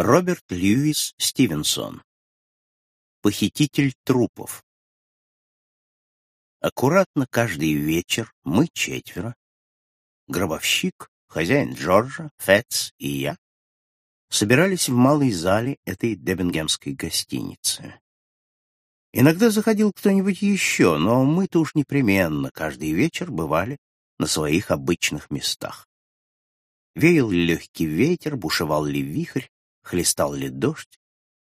Роберт Льюис Стивенсон. Похититель трупов. Аккуратно каждый вечер мы четверо, гробовщик, хозяин Джорджа, Фетц и я, собирались в малой зале этой дебингемской гостиницы. Иногда заходил кто-нибудь еще, но мы-то уж непременно каждый вечер бывали на своих обычных местах. Веял легкий ветер, бушевал ли вихрь, хлестал ли дождь,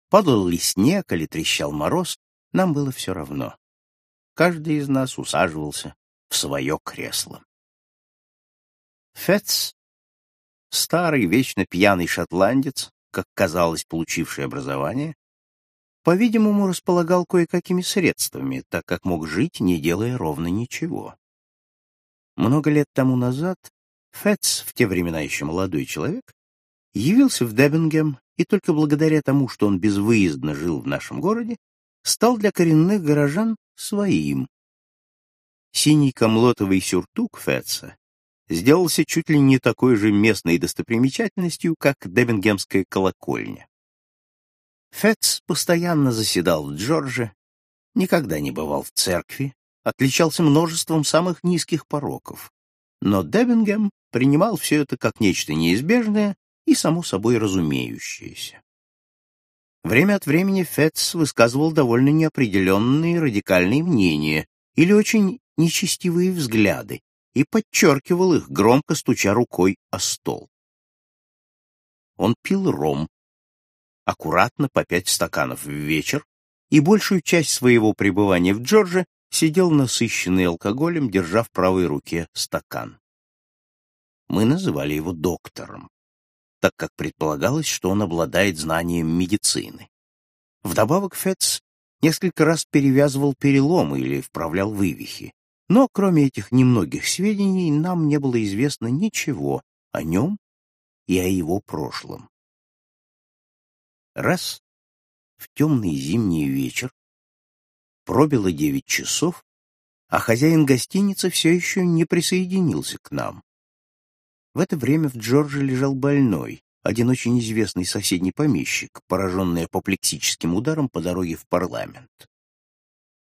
падал ли снег или трещал мороз, нам было все равно. Каждый из нас усаживался в свое кресло. Фетц, старый, вечно пьяный шотландец, как казалось, получивший образование, по-видимому, располагал кое-какими средствами, так как мог жить, не делая ровно ничего. Много лет тому назад Фетц, в те времена еще молодой человек, явился в Дебингем и только благодаря тому, что он безвыездно жил в нашем городе, стал для коренных горожан своим. Синий комлотовый сюртук Фетца сделался чуть ли не такой же местной достопримечательностью, как Дебингемская колокольня. Фетц постоянно заседал в Джордже, никогда не бывал в церкви, отличался множеством самых низких пороков. Но Дебингем принимал все это как нечто неизбежное и само собой разумеющееся. Время от времени Фетц высказывал довольно неопределенные радикальные мнения или очень нечестивые взгляды и подчеркивал их, громко стуча рукой о стол. Он пил ром, аккуратно по пять стаканов в вечер, и большую часть своего пребывания в Джордже сидел насыщенный алкоголем, держа в правой руке стакан. Мы называли его доктором так как предполагалось, что он обладает знанием медицины. Вдобавок Фетц несколько раз перевязывал переломы или вправлял вывихи. Но кроме этих немногих сведений нам не было известно ничего о нем и о его прошлом. Раз в темный зимний вечер пробило девять часов, а хозяин гостиницы все еще не присоединился к нам. В это время в Джорджи лежал больной, один очень известный соседний помещик, пораженный апоплексическим ударом по дороге в парламент.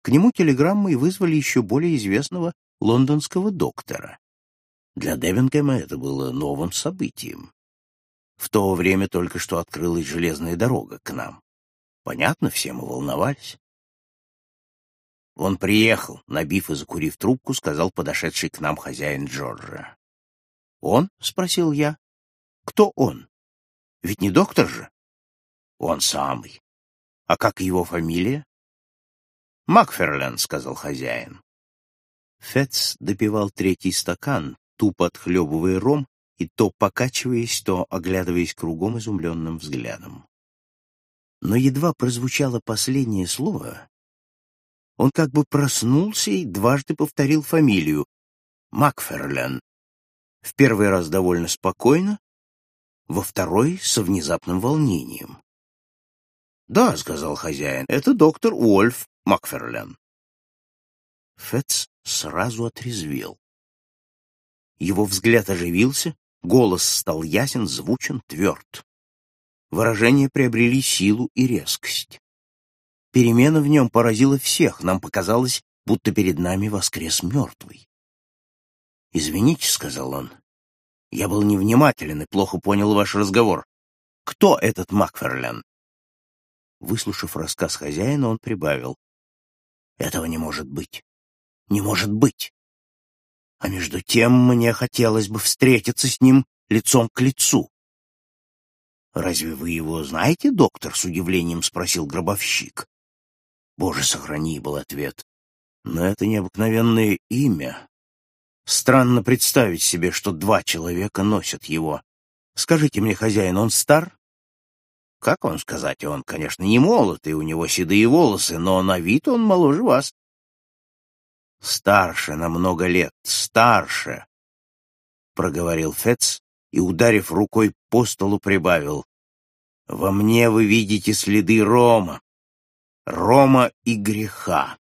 К нему телеграммой вызвали еще более известного лондонского доктора. Для Девингема это было новым событием. В то время только что открылась железная дорога к нам. Понятно, все мы волновались. Он приехал, набив и закурив трубку, сказал подошедший к нам хозяин Джорджа. «Он?» — спросил я. «Кто он? Ведь не доктор же?» «Он самый. А как его фамилия?» «Макферлен», — сказал хозяин. Фетц допивал третий стакан, тупо отхлебывая ром и то покачиваясь, то оглядываясь кругом изумленным взглядом. Но едва прозвучало последнее слово, он как бы проснулся и дважды повторил фамилию — Макферлен, в первый раз довольно спокойно, во второй — со внезапным волнением. «Да», — сказал хозяин, — «это доктор Уольф Макферлен». Фетц сразу отрезвел. Его взгляд оживился, голос стал ясен, звучен, тверд. Выражения приобрели силу и резкость. Перемена в нем поразила всех, нам показалось, будто перед нами воскрес мертвый. «Извините», — сказал он. «Я был невнимателен и плохо понял ваш разговор. Кто этот Макферлен?» Выслушав рассказ хозяина, он прибавил. «Этого не может быть. Не может быть. А между тем мне хотелось бы встретиться с ним лицом к лицу». «Разве вы его знаете, доктор?» — с удивлением спросил гробовщик. «Боже, сохрани!» — был ответ. «Но это необыкновенное имя. Странно представить себе, что два человека носят его. Скажите мне, хозяин, он стар? Как вам сказать, он, конечно, не молод, и у него седые волосы, но на вид он моложе вас. Старше на много лет, старше, — проговорил Фетц и, ударив рукой по столу, прибавил. Во мне вы видите следы Рома, Рома и греха.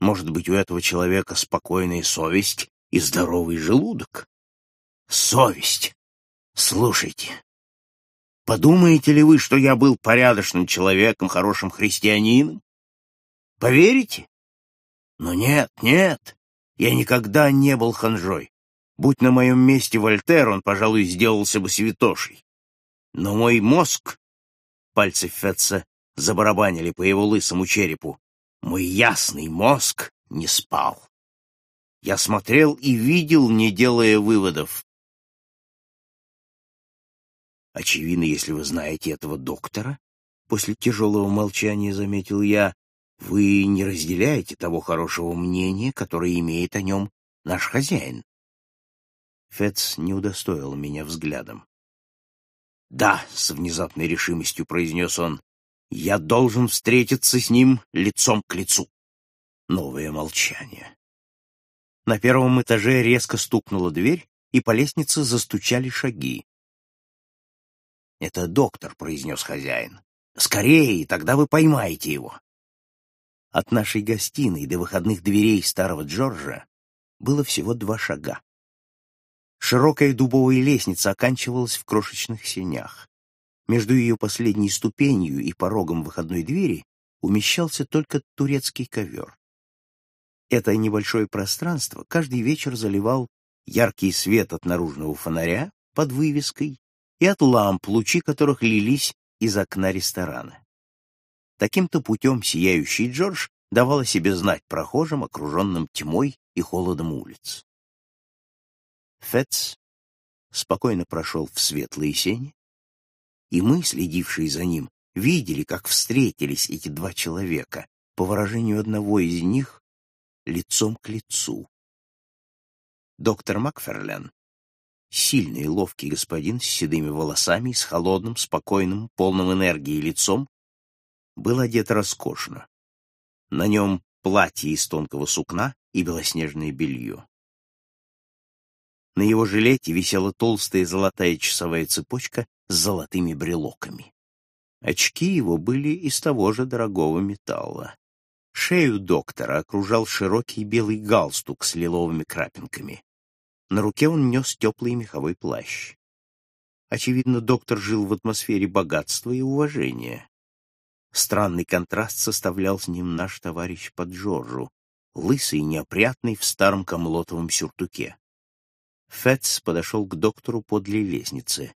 Может быть, у этого человека спокойная совесть и здоровый желудок? Совесть. Слушайте, Подумаете ли вы, что я был порядочным человеком, хорошим христианином? Поверите? Но нет, нет, я никогда не был ханжой. Будь на моем месте Вольтер, он, пожалуй, сделался бы святошей. Но мой мозг... Пальцы Фетца забарабанили по его лысому черепу. Мой ясный мозг не спал. Я смотрел и видел, не делая выводов. Очевидно, если вы знаете этого доктора, после тяжелого молчания заметил я, вы не разделяете того хорошего мнения, которое имеет о нем наш хозяин. Фетц не удостоил меня взглядом. «Да», — с внезапной решимостью произнес он, — «я должен встретиться с ним лицом к лицу». Новое молчание. На первом этаже резко стукнула дверь, и по лестнице застучали шаги. «Это доктор», — произнес хозяин. «Скорее, тогда вы поймаете его». От нашей гостиной до выходных дверей старого Джорджа было всего два шага. Широкая дубовая лестница оканчивалась в крошечных сенях. Между ее последней ступенью и порогом выходной двери умещался только турецкий ковер. Это небольшое пространство каждый вечер заливал яркий свет от наружного фонаря под вывеской и от ламп, лучи которых лились из окна ресторана. Таким-то путем сияющий Джордж давал о себе знать прохожим, окруженным тьмой и холодом улиц. Фетц спокойно прошел в светлые сени, и мы, следившие за ним, видели, как встретились эти два человека, по выражению одного из них, лицом к лицу. Доктор Макферлен Сильный и ловкий господин с седыми волосами, с холодным, спокойным, полным энергии лицом, был одет роскошно. На нем платье из тонкого сукна и белоснежное белье. На его жилете висела толстая золотая часовая цепочка с золотыми брелоками. Очки его были из того же дорогого металла. Шею доктора окружал широкий белый галстук с лиловыми крапинками. На руке он нес теплый меховой плащ. Очевидно, доктор жил в атмосфере богатства и уважения. Странный контраст составлял с ним наш товарищ по Джорджу, лысый и неопрятный в старом комлотовом сюртуке. Фетц подошел к доктору подле лестницы.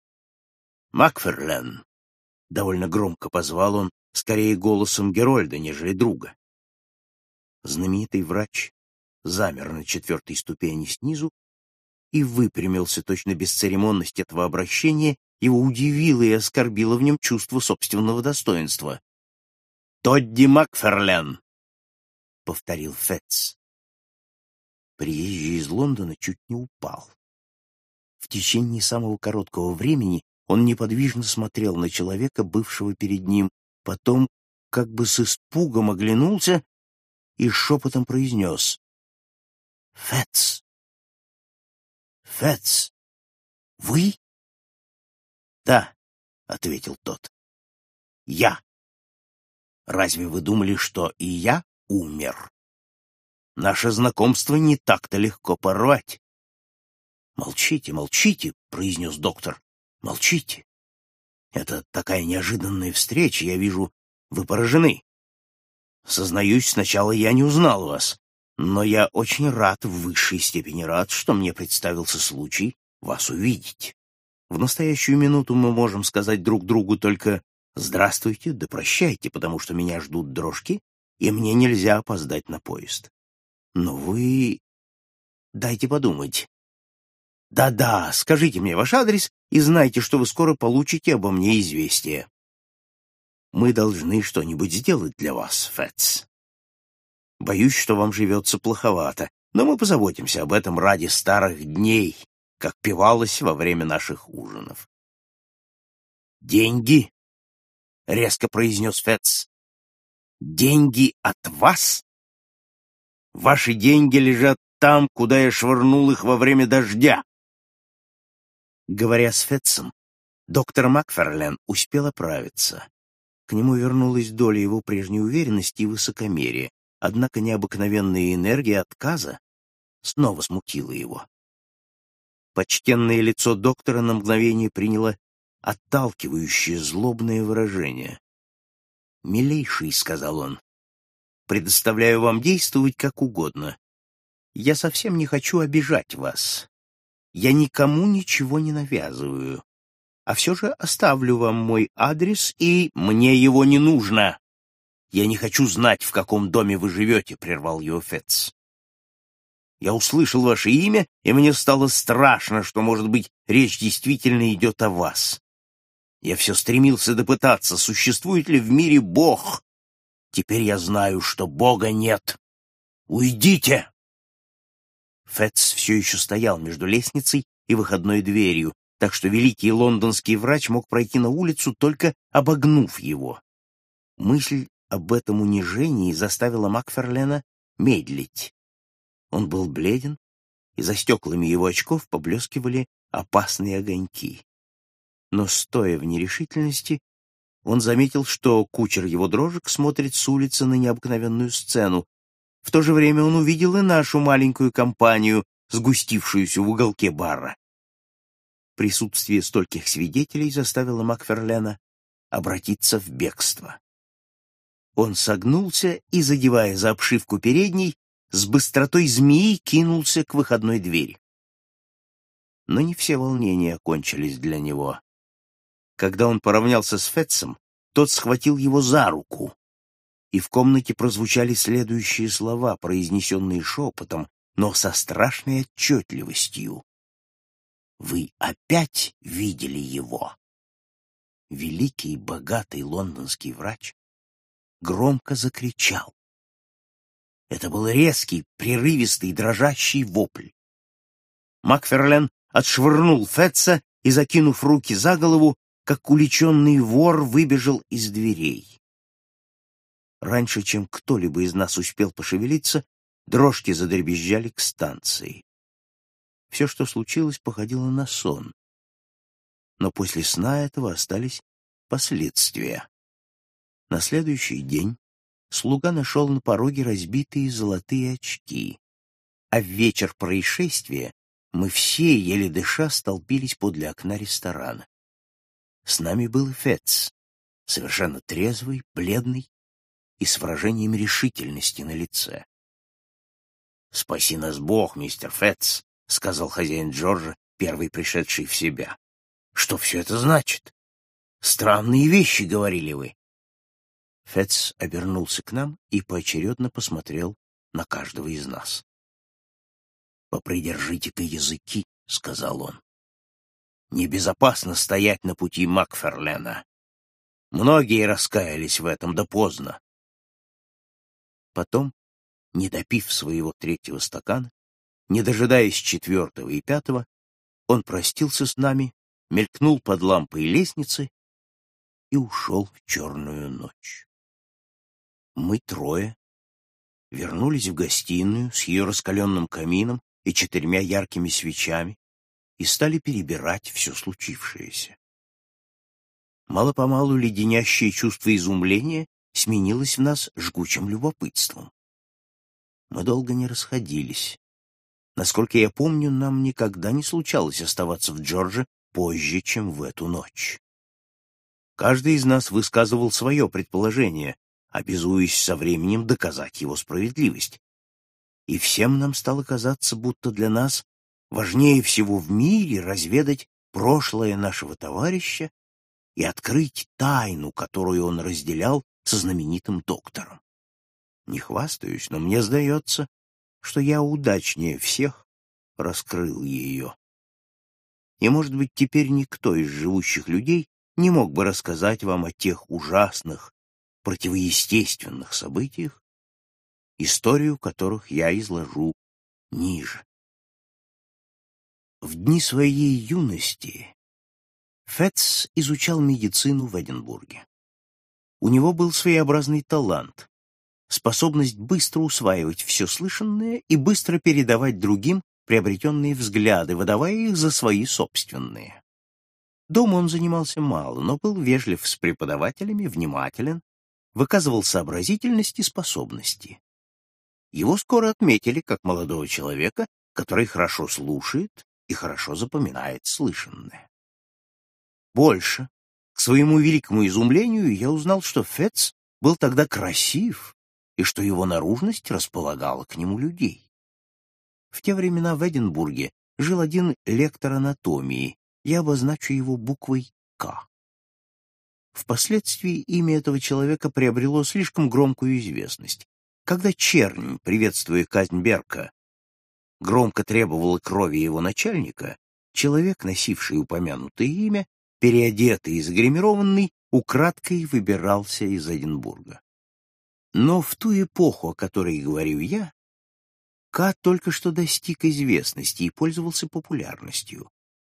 «Макферлен!» — довольно громко позвал он, скорее голосом Герольда, нежели друга. Знаменитый врач замер на четвертой ступени снизу и выпрямился точно бесцеремонность этого обращения, его удивило и оскорбило в нем чувство собственного достоинства. «Тодди Макферлен!» — повторил Фетц. Приезжий из Лондона чуть не упал. В течение самого короткого времени он неподвижно смотрел на человека, бывшего перед ним, потом как бы с испугом оглянулся и шепотом произнес «Фетц!» Фетц, вы? Да, ответил тот. Я. Разве вы думали, что и я умер? Наше знакомство не так-то легко порвать. Молчите, молчите, произнес доктор. Молчите. Это такая неожиданная встреча, я вижу, вы поражены. Сознаюсь, сначала я не узнал вас. Но я очень рад, в высшей степени рад, что мне представился случай вас увидеть. В настоящую минуту мы можем сказать друг другу только «Здравствуйте, да прощайте, потому что меня ждут дрожки, и мне нельзя опоздать на поезд». Но вы... Дайте подумать. Да-да, скажите мне ваш адрес и знайте, что вы скоро получите обо мне известие. Мы должны что-нибудь сделать для вас, Фэтс. Боюсь, что вам живется плоховато, но мы позаботимся об этом ради старых дней, как пивалось во время наших ужинов. «Деньги?» — резко произнес Фетц. «Деньги от вас? Ваши деньги лежат там, куда я швырнул их во время дождя». Говоря с Фетцем, доктор Макферлен успел оправиться. К нему вернулась доля его прежней уверенности и высокомерия, Однако необыкновенная энергия отказа снова смутила его. Почтенное лицо доктора на мгновение приняло отталкивающее злобное выражение. «Милейший», — сказал он, — «предоставляю вам действовать как угодно. Я совсем не хочу обижать вас. Я никому ничего не навязываю. А все же оставлю вам мой адрес, и мне его не нужно. Я не хочу знать, в каком доме вы живете, — прервал его Фетц. Я услышал ваше имя, и мне стало страшно, что, может быть, речь действительно идет о вас. Я все стремился допытаться, существует ли в мире Бог. Теперь я знаю, что Бога нет. Уйдите!» Фетц все еще стоял между лестницей и выходной дверью, так что великий лондонский врач мог пройти на улицу, только обогнув его. Мысль об этом унижении заставила Макферлена медлить. Он был бледен, и за стеклами его очков поблескивали опасные огоньки. Но, стоя в нерешительности, он заметил, что кучер его дрожек смотрит с улицы на необыкновенную сцену. В то же время он увидел и нашу маленькую компанию, сгустившуюся в уголке бара. Присутствие стольких свидетелей заставило Макферлена обратиться в бегство. Он согнулся и, задевая за обшивку передней, с быстротой змеи кинулся к выходной двери. Но не все волнения кончились для него. Когда он поравнялся с Фетцем, тот схватил его за руку, и в комнате прозвучали следующие слова, произнесенные шепотом, но со страшной отчетливостью. «Вы опять видели его?» Великий богатый лондонский врач громко закричал. Это был резкий, прерывистый, дрожащий вопль. Макферлен отшвырнул Фетца и, закинув руки за голову, как уличенный вор выбежал из дверей. Раньше, чем кто-либо из нас успел пошевелиться, дрожки задребезжали к станции. Все, что случилось, походило на сон. Но после сна этого остались последствия. На следующий день слуга нашел на пороге разбитые золотые очки, а в вечер происшествия мы все, еле дыша, столпились подле окна ресторана. С нами был Фетц, совершенно трезвый, бледный и с выражением решительности на лице. «Спаси нас Бог, мистер Фетц», — сказал хозяин Джорджа, первый пришедший в себя. «Что все это значит? Странные вещи, — говорили вы. Фетц обернулся к нам и поочередно посмотрел на каждого из нас. «Попридержите-ка языки», — сказал он. «Небезопасно стоять на пути Макферлена. Многие раскаялись в этом, да поздно». Потом, не допив своего третьего стакана, не дожидаясь четвертого и пятого, он простился с нами, мелькнул под лампой лестницы и ушел в черную ночь. Мы трое вернулись в гостиную с ее раскаленным камином и четырьмя яркими свечами и стали перебирать все случившееся. Мало-помалу леденящее чувство изумления сменилось в нас жгучим любопытством. Мы долго не расходились. Насколько я помню, нам никогда не случалось оставаться в Джорджи позже, чем в эту ночь. Каждый из нас высказывал свое предположение, обязуясь со временем доказать его справедливость. И всем нам стало казаться, будто для нас важнее всего в мире разведать прошлое нашего товарища и открыть тайну, которую он разделял со знаменитым доктором. Не хвастаюсь, но мне сдается, что я удачнее всех раскрыл ее. И, может быть, теперь никто из живущих людей не мог бы рассказать вам о тех ужасных противоестественных событиях, историю которых я изложу ниже. В дни своей юности Фетц изучал медицину в Эдинбурге. У него был своеобразный талант, способность быстро усваивать все слышанное и быстро передавать другим приобретенные взгляды, выдавая их за свои собственные. Дома он занимался мало, но был вежлив с преподавателями, внимателен выказывал сообразительность и способности. Его скоро отметили как молодого человека, который хорошо слушает и хорошо запоминает слышанное. Больше, к своему великому изумлению, я узнал, что Фетц был тогда красив и что его наружность располагала к нему людей. В те времена в Эдинбурге жил один лектор анатомии, я обозначу его буквой «К». Впоследствии имя этого человека приобрело слишком громкую известность. Когда Чернь, приветствуя казнь Берка, громко требовала крови его начальника, человек, носивший упомянутое имя, переодетый и загримированный, украдкой выбирался из Эдинбурга. Но в ту эпоху, о которой говорю я, Ка только что достиг известности и пользовался популярностью.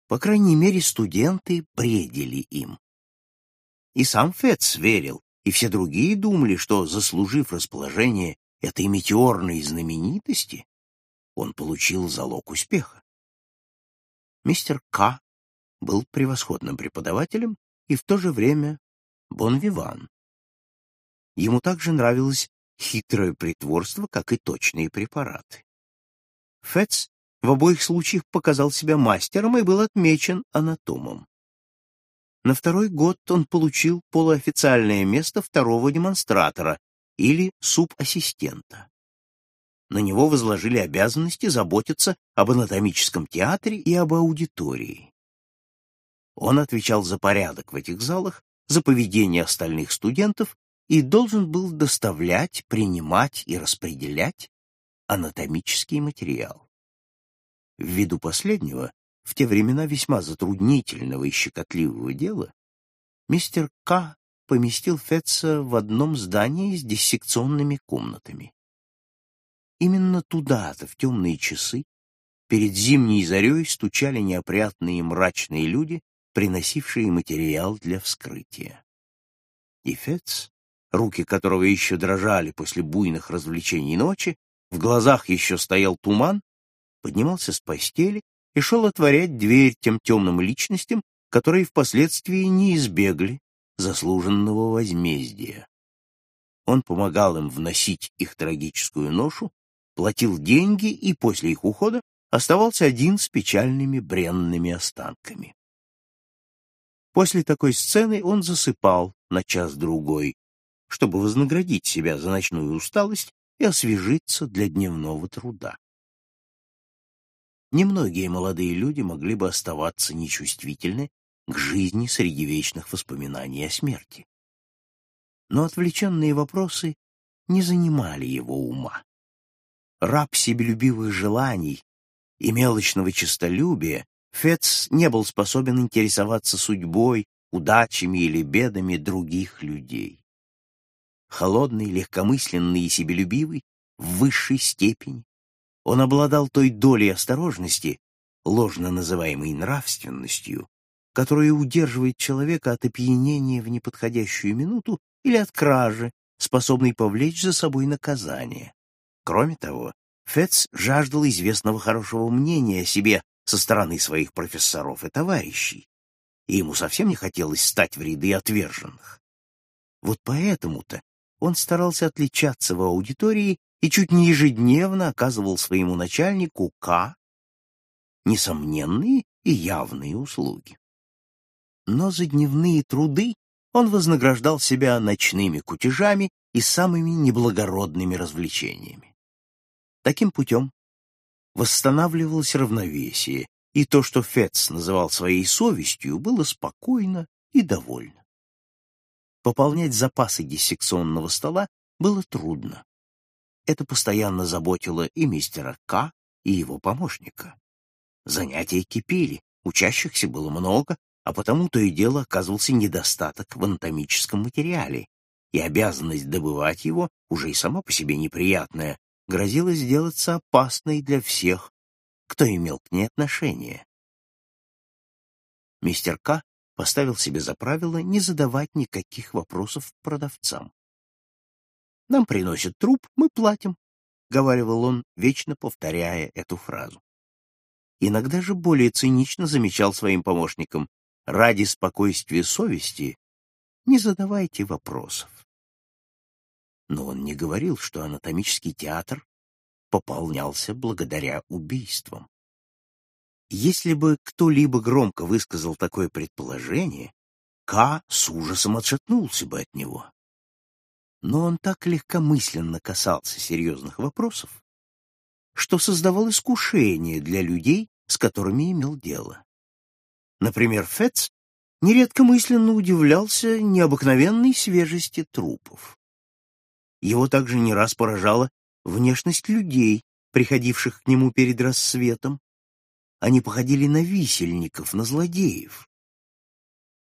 По крайней мере, студенты бредили им. И сам Фетц верил, и все другие думали, что, заслужив расположение этой метеорной знаменитости, он получил залог успеха. Мистер К. был превосходным преподавателем и в то же время бонвиван. Ему также нравилось хитрое притворство, как и точные препараты. Фетц в обоих случаях показал себя мастером и был отмечен анатомом. На второй год он получил полуофициальное место второго демонстратора или субассистента. На него возложили обязанности заботиться об анатомическом театре и об аудитории. Он отвечал за порядок в этих залах, за поведение остальных студентов и должен был доставлять, принимать и распределять анатомический материал. Ввиду последнего в те времена весьма затруднительного и щекотливого дела, мистер К. поместил Фетца в одном здании с диссекционными комнатами. Именно туда-то, в темные часы, перед зимней зарей стучали неопрятные и мрачные люди, приносившие материал для вскрытия. И Фетц, руки которого еще дрожали после буйных развлечений ночи, в глазах еще стоял туман, поднимался с постели и шел отворять дверь тем темным личностям, которые впоследствии не избегли заслуженного возмездия. Он помогал им вносить их трагическую ношу, платил деньги и после их ухода оставался один с печальными бренными останками. После такой сцены он засыпал на час-другой, чтобы вознаградить себя за ночную усталость и освежиться для дневного труда. Немногие молодые люди могли бы оставаться нечувствительны к жизни среди вечных воспоминаний о смерти. Но отвлеченные вопросы не занимали его ума. Раб себелюбивых желаний и мелочного честолюбия, Фетц не был способен интересоваться судьбой, удачами или бедами других людей. Холодный, легкомысленный и себелюбивый в высшей степени, он обладал той долей осторожности, ложно называемой нравственностью, которая удерживает человека от опьянения в неподходящую минуту или от кражи, способной повлечь за собой наказание. Кроме того, Фетц жаждал известного хорошего мнения о себе со стороны своих профессоров и товарищей, и ему совсем не хотелось стать в ряды отверженных. Вот поэтому-то он старался отличаться в аудитории и чуть не ежедневно оказывал своему начальнику К несомненные и явные услуги. Но за дневные труды он вознаграждал себя ночными кутежами и самыми неблагородными развлечениями. Таким путем восстанавливалось равновесие, и то, что Фетц называл своей совестью, было спокойно и довольно. Пополнять запасы диссекционного стола было трудно. Это постоянно заботило и мистера К, и его помощника. Занятия кипели, учащихся было много, а потому то и дело оказывался недостаток в анатомическом материале, и обязанность добывать его, уже и сама по себе неприятная, грозила сделаться опасной для всех, кто имел к ней отношение. Мистер К поставил себе за правило не задавать никаких вопросов продавцам. Нам приносят труп, мы платим, — говаривал он, вечно повторяя эту фразу. Иногда же более цинично замечал своим помощникам, ради спокойствия совести не задавайте вопросов. Но он не говорил, что анатомический театр пополнялся благодаря убийствам. Если бы кто-либо громко высказал такое предположение, Ка с ужасом отшатнулся бы от него. Но он так легкомысленно касался серьезных вопросов, что создавал искушение для людей, с которыми имел дело. Например, Фетц нередко мысленно удивлялся необыкновенной свежести трупов. Его также не раз поражала внешность людей, приходивших к нему перед рассветом. Они походили на висельников, на злодеев.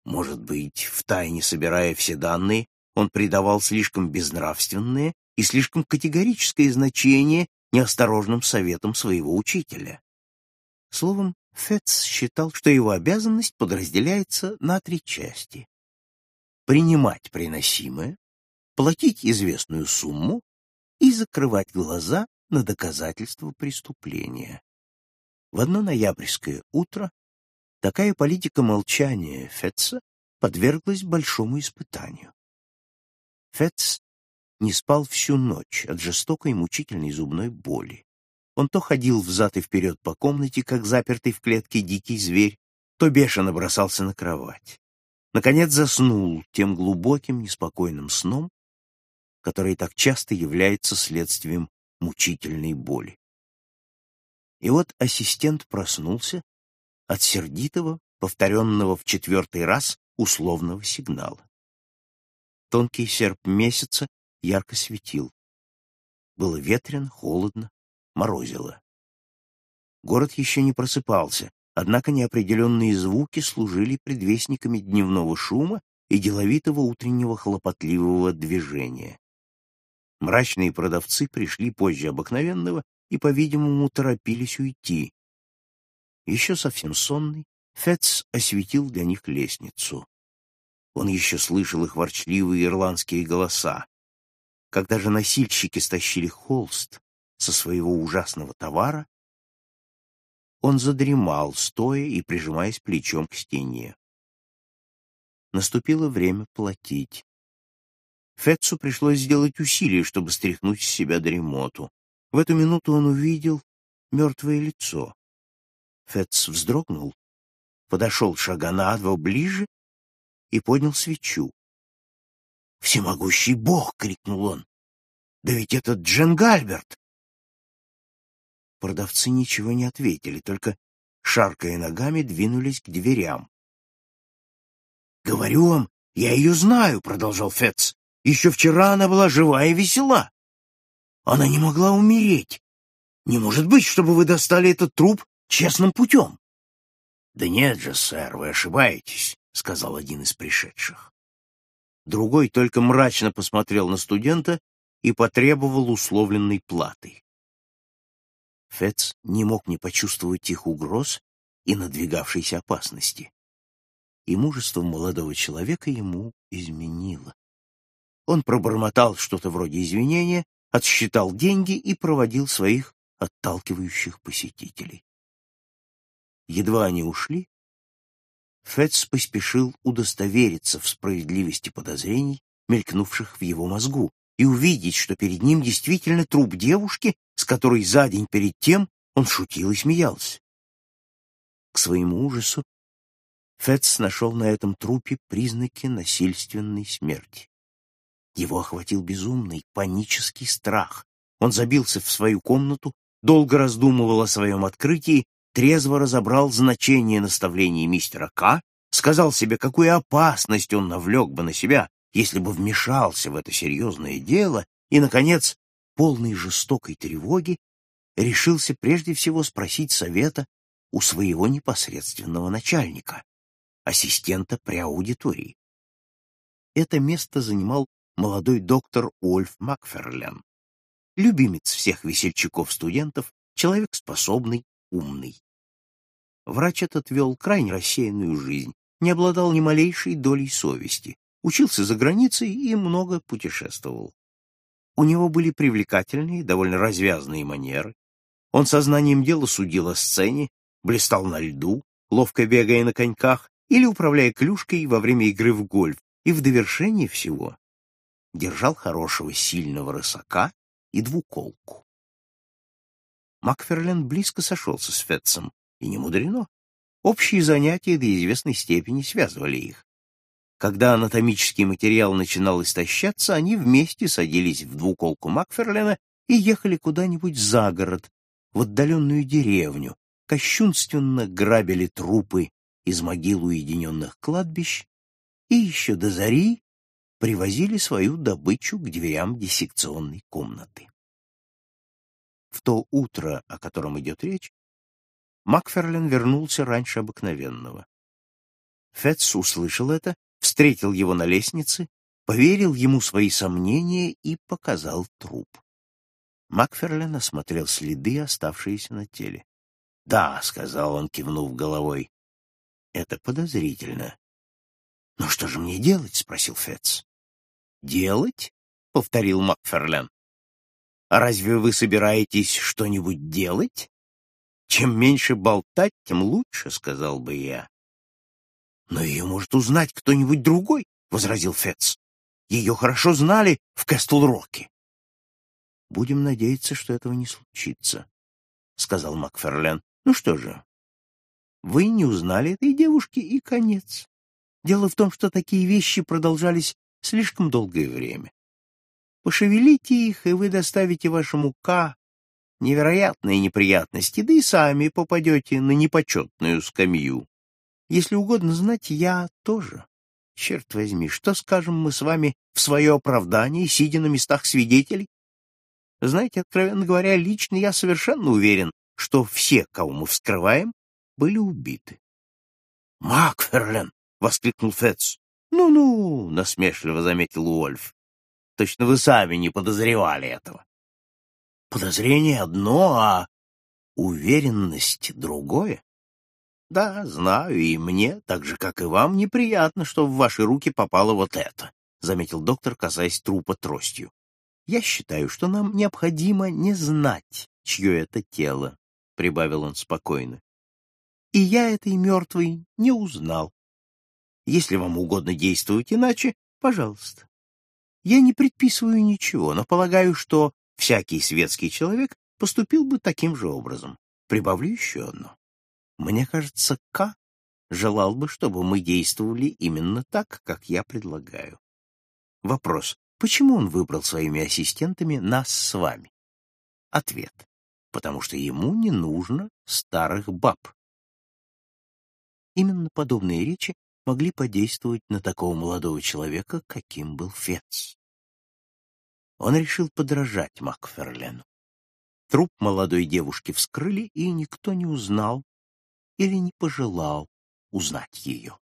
Может быть, втайне собирая все данные, он придавал слишком безнравственное и слишком категорическое значение неосторожным советам своего учителя. Словом, Фетц считал, что его обязанность подразделяется на три части. Принимать приносимое, платить известную сумму и закрывать глаза на доказательства преступления. В одно ноябрьское утро такая политика молчания Фетца подверглась большому испытанию. Фетц не спал всю ночь от жестокой мучительной зубной боли. Он то ходил взад и вперед по комнате, как запертый в клетке дикий зверь, то бешено бросался на кровать. Наконец заснул тем глубоким, неспокойным сном, который так часто является следствием мучительной боли. И вот ассистент проснулся от сердитого, повторенного в четвертый раз, условного сигнала. Тонкий серп месяца ярко светил. Было ветрено, холодно, морозило. Город еще не просыпался, однако неопределенные звуки служили предвестниками дневного шума и деловитого утреннего хлопотливого движения. Мрачные продавцы пришли позже обыкновенного и, по-видимому, торопились уйти. Еще совсем сонный, Фетц осветил для них лестницу. Он еще слышал их ворчливые ирландские голоса. Когда же носильщики стащили холст со своего ужасного товара, он задремал, стоя и прижимаясь плечом к стене. Наступило время платить. Фетцу пришлось сделать усилие, чтобы стряхнуть с себя дремоту. В эту минуту он увидел мертвое лицо. Фетц вздрогнул, подошел шага на два ближе и поднял свечу. «Всемогущий бог!» — крикнул он. «Да ведь это Джен Гальберт!» Продавцы ничего не ответили, только, шаркая ногами, двинулись к дверям. «Говорю вам, я ее знаю», — продолжал Фетц. Еще вчера она была жива и весела. Она не могла умереть. Не может быть, чтобы вы достали этот труп честным путем. — Да нет же, сэр, вы ошибаетесь, — сказал один из пришедших. Другой только мрачно посмотрел на студента и потребовал условленной платы. Фетц не мог не почувствовать их угроз и надвигавшейся опасности. И мужество молодого человека ему изменило. Он пробормотал что-то вроде извинения, отсчитал деньги и проводил своих отталкивающих посетителей. Едва они ушли, Фетц поспешил удостовериться в справедливости подозрений, мелькнувших в его мозгу, и увидеть, что перед ним действительно труп девушки, с которой за день перед тем он шутил и смеялся. К своему ужасу Фетц нашел на этом трупе признаки насильственной смерти. Его охватил безумный, панический страх. Он забился в свою комнату, долго раздумывал о своем открытии, трезво разобрал значение наставлений мистера К, сказал себе, какую опасность он навлек бы на себя, если бы вмешался в это серьезное дело, и, наконец, полной жестокой тревоги, решился прежде всего спросить совета у своего непосредственного начальника, ассистента при аудитории. Это место занимал молодой доктор Ольф Макферлен. Любимец всех весельчаков-студентов, человек способный, умный. Врач этот вел крайне рассеянную жизнь, не обладал ни малейшей долей совести, учился за границей и много путешествовал. У него были привлекательные, довольно развязные манеры. Он сознанием дела судил о сцене, блистал на льду, ловко бегая на коньках или управляя клюшкой во время игры в гольф, и в довершение всего держал хорошего сильного рысака и двуколку. Макферлен близко сошелся с Фетцем, И не мудрено. Общие занятия до известной степени связывали их. Когда анатомический материал начинал истощаться, они вместе садились в двуколку Макферлена и ехали куда-нибудь за город, в отдаленную деревню, кощунственно грабили трупы из могил уединенных кладбищ и еще до зари привозили свою добычу к дверям диссекционной комнаты. В то утро, о котором идет речь, Макферлен вернулся раньше обыкновенного. Фетц услышал это, встретил его на лестнице, поверил ему свои сомнения и показал труп. Макферлен осмотрел следы, оставшиеся на теле. «Да», — сказал он, кивнув головой, — «это подозрительно». «Ну что же мне делать?» — спросил Фетц. «Делать?» — повторил Макферлен. «А разве вы собираетесь что-нибудь делать?» «Чем меньше болтать, тем лучше», — сказал бы я. «Но ее может узнать кто-нибудь другой», — возразил Фетц. «Ее хорошо знали в Кэстл-Роке». «Будем надеяться, что этого не случится», — сказал Макферлен. «Ну что же, вы не узнали этой девушки, и конец. Дело в том, что такие вещи продолжались слишком долгое время. Пошевелите их, и вы доставите вашему К невероятные неприятности, да и сами попадете на непочетную скамью. Если угодно знать, я тоже. Черт возьми, что скажем мы с вами в свое оправдание, сидя на местах свидетелей? Знаете, откровенно говоря, лично я совершенно уверен, что все, кого мы вскрываем, были убиты. «Макферлен!» — воскликнул Фетц. «Ну-ну», — насмешливо заметил Уольф. «Точно вы сами не подозревали этого». «Подозрение одно, а уверенность другое?» «Да, знаю, и мне, так же, как и вам, неприятно, что в ваши руки попало вот это», — заметил доктор, касаясь трупа тростью. «Я считаю, что нам необходимо не знать, чье это тело», — прибавил он спокойно. «И я этой мертвой не узнал. Если вам угодно действовать иначе, пожалуйста. Я не предписываю ничего, но полагаю, что всякий светский человек поступил бы таким же образом. Прибавлю еще одно. Мне кажется, К желал бы, чтобы мы действовали именно так, как я предлагаю. Вопрос. Почему он выбрал своими ассистентами нас с вами? Ответ. Потому что ему не нужно старых баб. Именно подобные речи могли подействовать на такого молодого человека, каким был Фетц. Он решил подражать Макферлену. Труп молодой девушки вскрыли, и никто не узнал или не пожелал узнать ее.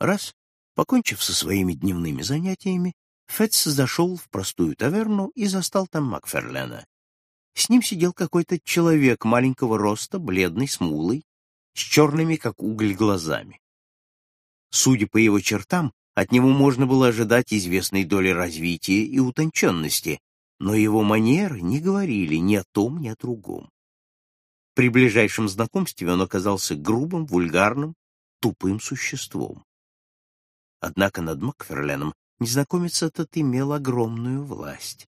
Раз Покончив со своими дневными занятиями, Фетц зашел в простую таверну и застал там Макферлена. С ним сидел какой-то человек маленького роста, бледный, смуглый, с черными, как уголь, глазами. Судя по его чертам, от него можно было ожидать известной доли развития и утонченности, но его манеры не говорили ни о том, ни о другом. При ближайшем знакомстве он оказался грубым, вульгарным, тупым существом. Однако над Макферленом незнакомец этот имел огромную власть.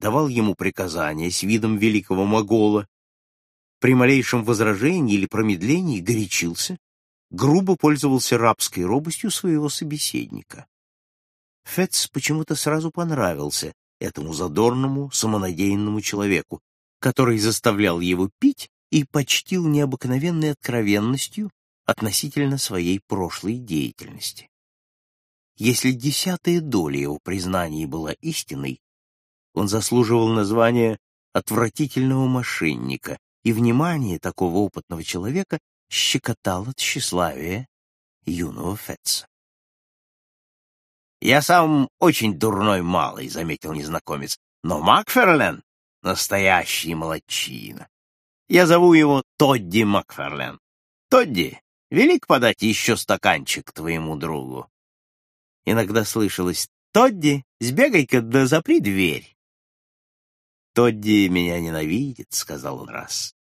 Давал ему приказания с видом великого могола. При малейшем возражении или промедлении горячился, грубо пользовался рабской робостью своего собеседника. Фетц почему-то сразу понравился этому задорному, самонадеянному человеку, который заставлял его пить и почтил необыкновенной откровенностью относительно своей прошлой деятельности. Если десятая доля его признаний была истиной, он заслуживал названия отвратительного мошенника, и внимание такого опытного человека щекотало тщеславие юного Фетца. «Я сам очень дурной малый», — заметил незнакомец, «но Макферлен — настоящий молодчина. Я зову его Тодди Макферлен. Тодди, велик подать еще стаканчик твоему другу?» Иногда слышалось «Тодди, сбегай-ка да запри дверь». «Тодди меня ненавидит», — сказал он раз.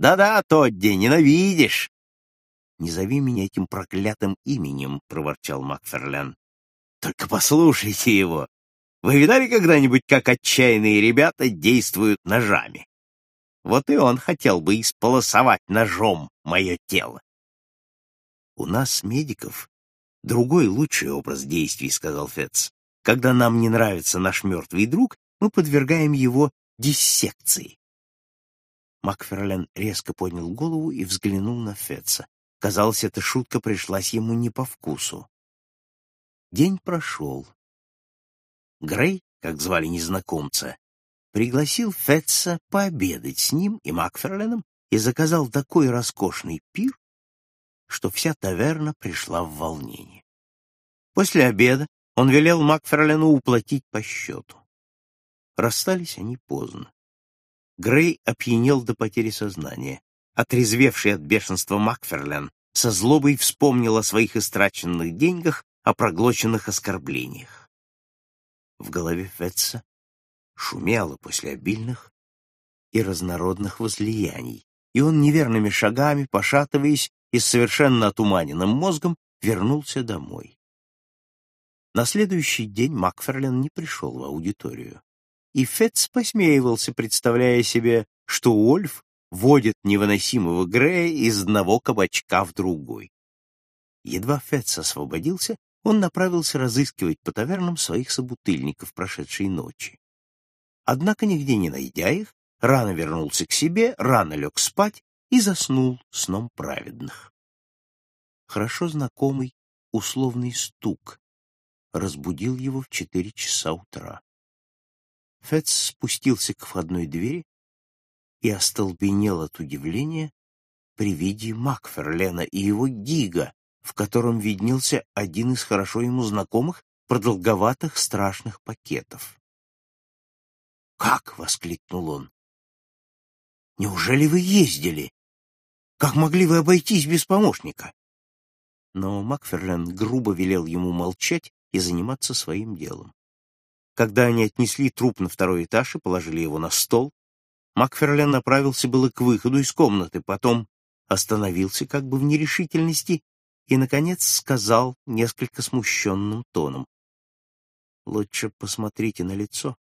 «Да-да, Тодди, ненавидишь». «Не зови меня этим проклятым именем», — проворчал Макферлен. «Только послушайте его. Вы видали когда-нибудь, как отчаянные ребята действуют ножами?» Вот и он хотел бы исполосовать ножом мое тело. У нас, медиков, другой лучший образ действий, сказал Фетц. Когда нам не нравится наш мертвый друг, мы подвергаем его диссекции. Макферлен резко поднял голову и взглянул на Фетца. Казалось, эта шутка пришлась ему не по вкусу. День прошел. Грей, как звали незнакомца, пригласил Фетца пообедать с ним и Макферленом и заказал такой роскошный пир, что вся таверна пришла в волнение. После обеда он велел Макферлену уплатить по счету. Расстались они поздно. Грей опьянел до потери сознания. Отрезвевший от бешенства Макферлен со злобой вспомнил о своих истраченных деньгах, о проглоченных оскорблениях. В голове Фетца шумело после обильных и разнородных возлияний, и он неверными шагами, пошатываясь и с совершенно отуманенным мозгом, вернулся домой. На следующий день Макферлен не пришел в аудиторию, и Фетц посмеивался, представляя себе, что Ольф водит невыносимого Грея из одного кабачка в другой. Едва Фетц освободился, он направился разыскивать по тавернам своих собутыльников прошедшей ночи. Однако, нигде не найдя их, рано вернулся к себе, рано лег спать и заснул сном праведных. Хорошо знакомый условный стук разбудил его в четыре часа утра. Фетц спустился к входной двери и остолбенел от удивления при виде Макферлена и его гига, в котором виднелся один из хорошо ему знакомых продолговатых страшных пакетов. «Как?» — воскликнул он. «Неужели вы ездили? Как могли вы обойтись без помощника?» Но Макферлен грубо велел ему молчать и заниматься своим делом. Когда они отнесли труп на второй этаж и положили его на стол, Макферлен направился было к выходу из комнаты, потом остановился как бы в нерешительности и, наконец, сказал несколько смущенным тоном. «Лучше посмотрите на лицо.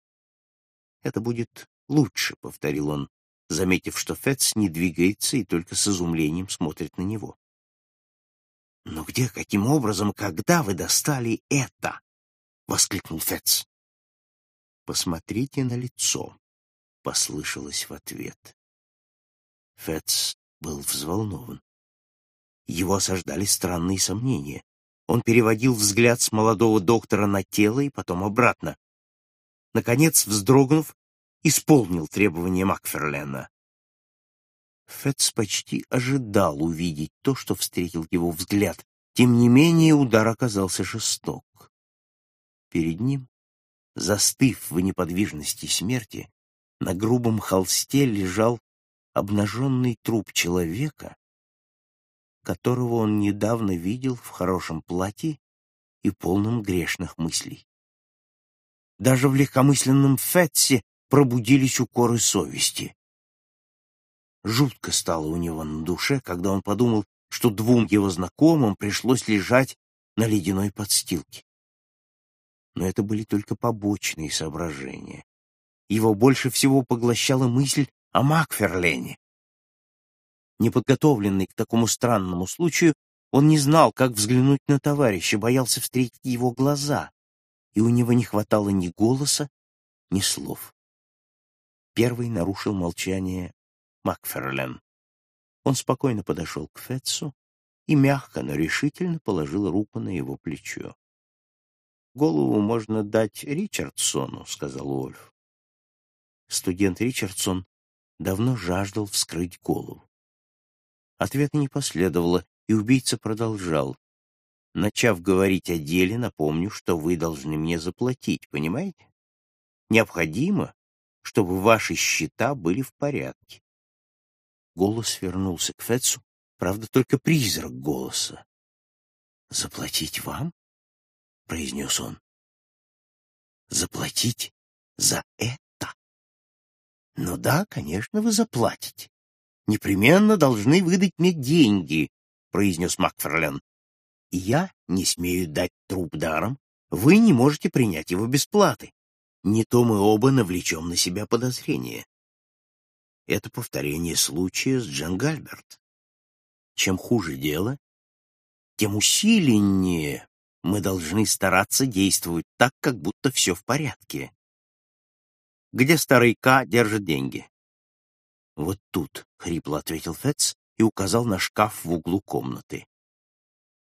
Это будет лучше, — повторил он, заметив, что Фетц не двигается и только с изумлением смотрит на него. «Но где, каким образом, когда вы достали это?» — воскликнул Фетц. «Посмотрите на лицо», — послышалось в ответ. Фетц был взволнован. Его осаждали странные сомнения. Он переводил взгляд с молодого доктора на тело и потом обратно наконец, вздрогнув, исполнил требования Макферлена. Фетц почти ожидал увидеть то, что встретил его взгляд. Тем не менее, удар оказался жесток. Перед ним, застыв в неподвижности смерти, на грубом холсте лежал обнаженный труп человека, которого он недавно видел в хорошем платье и полном грешных мыслей. Даже в легкомысленном Фетсе пробудились укоры совести. Жутко стало у него на душе, когда он подумал, что двум его знакомым пришлось лежать на ледяной подстилке. Но это были только побочные соображения. Его больше всего поглощала мысль о Макферлене. Неподготовленный к такому странному случаю, он не знал, как взглянуть на товарища, боялся встретить его глаза и у него не хватало ни голоса, ни слов. Первый нарушил молчание Макферлен. Он спокойно подошел к Фетсу и мягко, но решительно положил руку на его плечо. «Голову можно дать Ричардсону», — сказал Ольф. Студент Ричардсон давно жаждал вскрыть голову. Ответа не последовало, и убийца продолжал. Начав говорить о деле, напомню, что вы должны мне заплатить, понимаете? Необходимо, чтобы ваши счета были в порядке. Голос вернулся к Фетсу, правда, только призрак голоса. «Заплатить вам?» — произнес он. «Заплатить за это?» «Ну да, конечно, вы заплатите. Непременно должны выдать мне деньги», — произнес Макферлен. Я не смею дать труп даром, вы не можете принять его без. Не то мы оба навлечем на себя подозрения. это повторение случая с Джан Гальберт. Чем хуже дело, тем усиленнее мы должны стараться действовать так, как будто все в порядке. Где старый К держит деньги? Вот тут, — хрипло ответил Фетц и указал на шкаф в углу комнаты.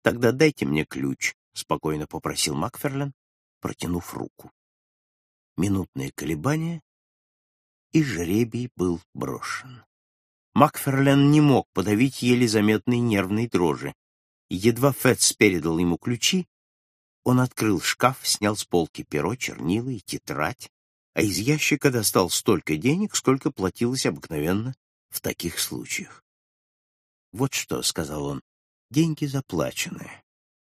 Тогда дайте мне ключ, — спокойно попросил Макферлен, протянув руку. Минутное колебание, и жребий был брошен. Макферлен не мог подавить еле заметной нервной дрожи. Едва Фетц передал ему ключи, он открыл шкаф, снял с полки перо, чернила и тетрадь, а из ящика достал столько денег, сколько платилось обыкновенно в таких случаях. «Вот что», — сказал он, — «деньги заплачены.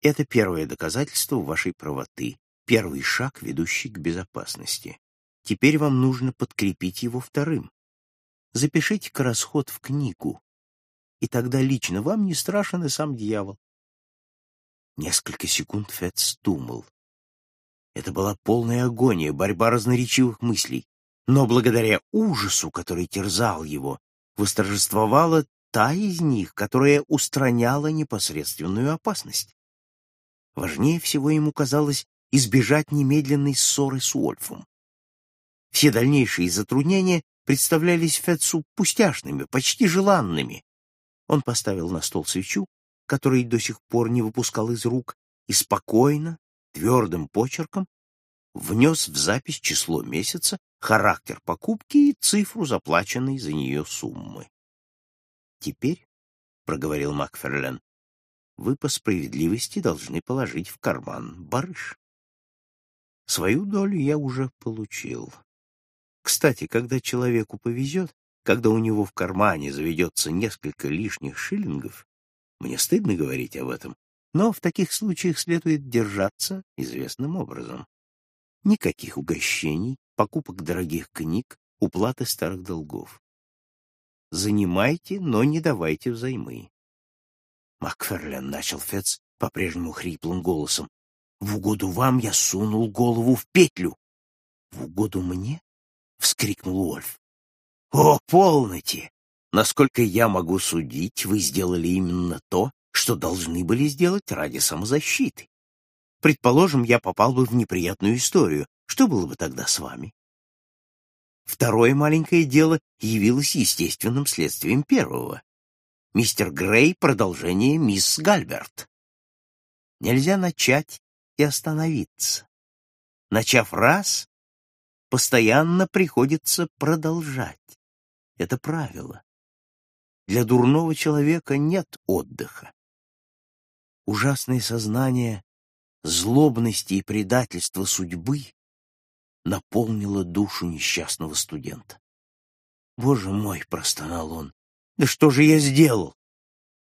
Это первое доказательство вашей правоты, первый шаг, ведущий к безопасности. Теперь вам нужно подкрепить его вторым. Запишите-ка расход в книгу, и тогда лично вам не страшен и сам дьявол. Несколько секунд Фетц думал. Это была полная агония, борьба разноречивых мыслей. Но благодаря ужасу, который терзал его, восторжествовала та из них, которая устраняла непосредственную опасность. Важнее всего ему казалось избежать немедленной ссоры с Уольфом. Все дальнейшие затруднения представлялись Фетцу пустяшными, почти желанными. Он поставил на стол свечу, который до сих пор не выпускал из рук, и спокойно, твердым почерком внес в запись число месяца, характер покупки и цифру заплаченной за нее суммы. «Теперь», — проговорил Макферлен, — «вы по справедливости должны положить в карман барыш. Свою долю я уже получил. Кстати, когда человеку повезет, когда у него в кармане заведется несколько лишних шиллингов, мне стыдно говорить об этом, но в таких случаях следует держаться известным образом. Никаких угощений, покупок дорогих книг, уплаты старых долгов. Занимайте, но не давайте взаймы. Макферлен начал Фетц по-прежнему хриплым голосом. В угоду вам я сунул голову в петлю. В угоду мне? вскрикнул Уольф. О, полноте! Насколько я могу судить, вы сделали именно то, что должны были сделать ради самозащиты. Предположим, я попал бы в неприятную историю. Что было бы тогда с вами? Второе маленькое дело явилось естественным следствием первого. Мистер Грей — продолжение мисс Гальберт. Нельзя начать и остановиться. Начав раз, постоянно приходится продолжать. Это правило. Для дурного человека нет отдыха. Ужасное сознание злобности и предательства судьбы наполнило душу несчастного студента. «Боже мой!» — простонал он. «Да что же я сделал?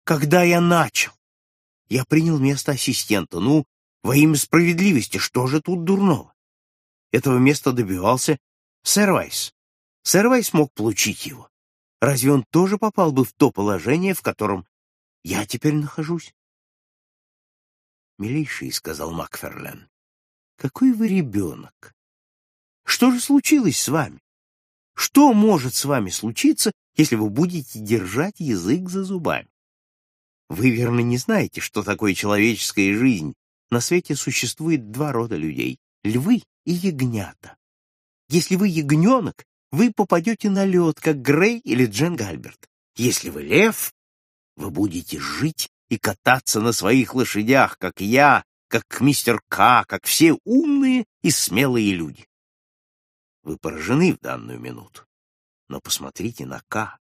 Когда я начал? Я принял место ассистента. Ну, во имя справедливости, что же тут дурного? Этого места добивался сэр Вайс. Сэр Вайс мог получить его разве он тоже попал бы в то положение, в котором я теперь нахожусь? «Милейший», — сказал Макферлен, — «какой вы ребенок! Что же случилось с вами? Что может с вами случиться, если вы будете держать язык за зубами? Вы, верно, не знаете, что такое человеческая жизнь. На свете существует два рода людей — львы и ягнята. Если вы ягненок, вы попадете на лед, как Грей или Джен Гальберт. Если вы лев, вы будете жить и кататься на своих лошадях, как я, как мистер К, как все умные и смелые люди. Вы поражены в данную минуту, но посмотрите на К.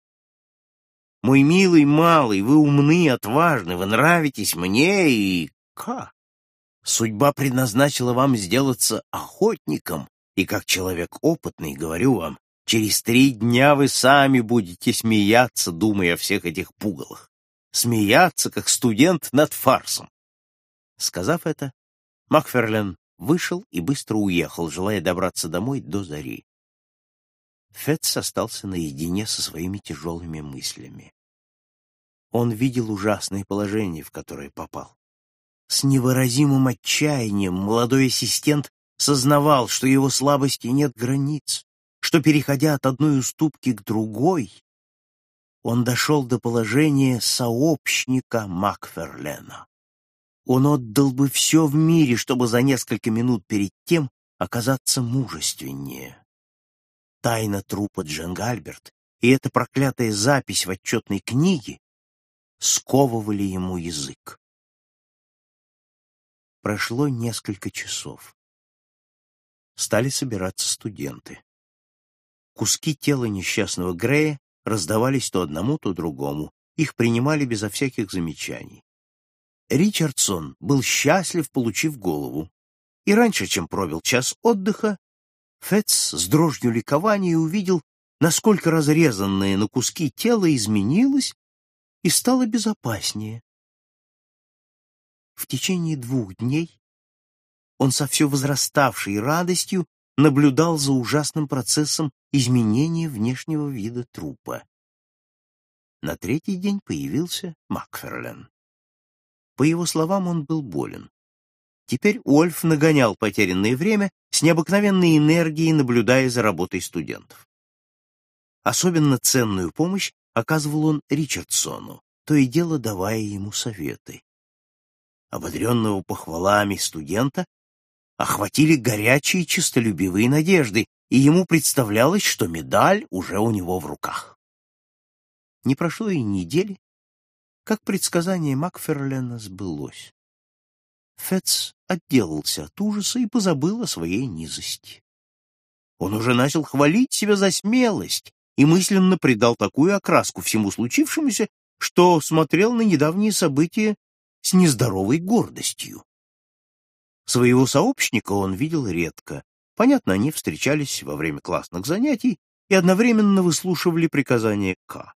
Мой милый малый, вы умны, отважны, вы нравитесь мне и К. Судьба предназначила вам сделаться охотником, и как человек опытный говорю вам, Через три дня вы сами будете смеяться, думая о всех этих пугалах. Смеяться, как студент над фарсом. Сказав это, Макферлен вышел и быстро уехал, желая добраться домой до зари. Фетц остался наедине со своими тяжелыми мыслями. Он видел ужасное положение, в которое попал. С невыразимым отчаянием молодой ассистент сознавал, что его слабости нет границ, что, переходя от одной уступки к другой, он дошел до положения сообщника Макферлена. Он отдал бы все в мире, чтобы за несколько минут перед тем оказаться мужественнее. Тайна трупа Джен Гальберт и эта проклятая запись в отчетной книге сковывали ему язык. Прошло несколько часов. Стали собираться студенты. Куски тела несчастного Грея раздавались то одному, то другому. Их принимали безо всяких замечаний. Ричардсон был счастлив, получив голову. И раньше, чем пробил час отдыха, Фетц с дрожью ликования увидел, насколько разрезанное на куски тело изменилось и стало безопаснее. В течение двух дней он со все возраставшей радостью наблюдал за ужасным процессом изменения внешнего вида трупа. На третий день появился Макферлен. По его словам, он был болен. Теперь Ольф нагонял потерянное время с необыкновенной энергией, наблюдая за работой студентов. Особенно ценную помощь оказывал он Ричардсону, то и дело давая ему советы. Ободренного похвалами студента охватили горячие честолюбивые надежды, и ему представлялось, что медаль уже у него в руках. Не прошло и недели, как предсказание Макферлена сбылось. Фетц отделался от ужаса и позабыл о своей низости. Он уже начал хвалить себя за смелость и мысленно придал такую окраску всему случившемуся, что смотрел на недавние события с нездоровой гордостью. Своего сообщника он видел редко. Понятно, они встречались во время классных занятий и одновременно выслушивали приказания К.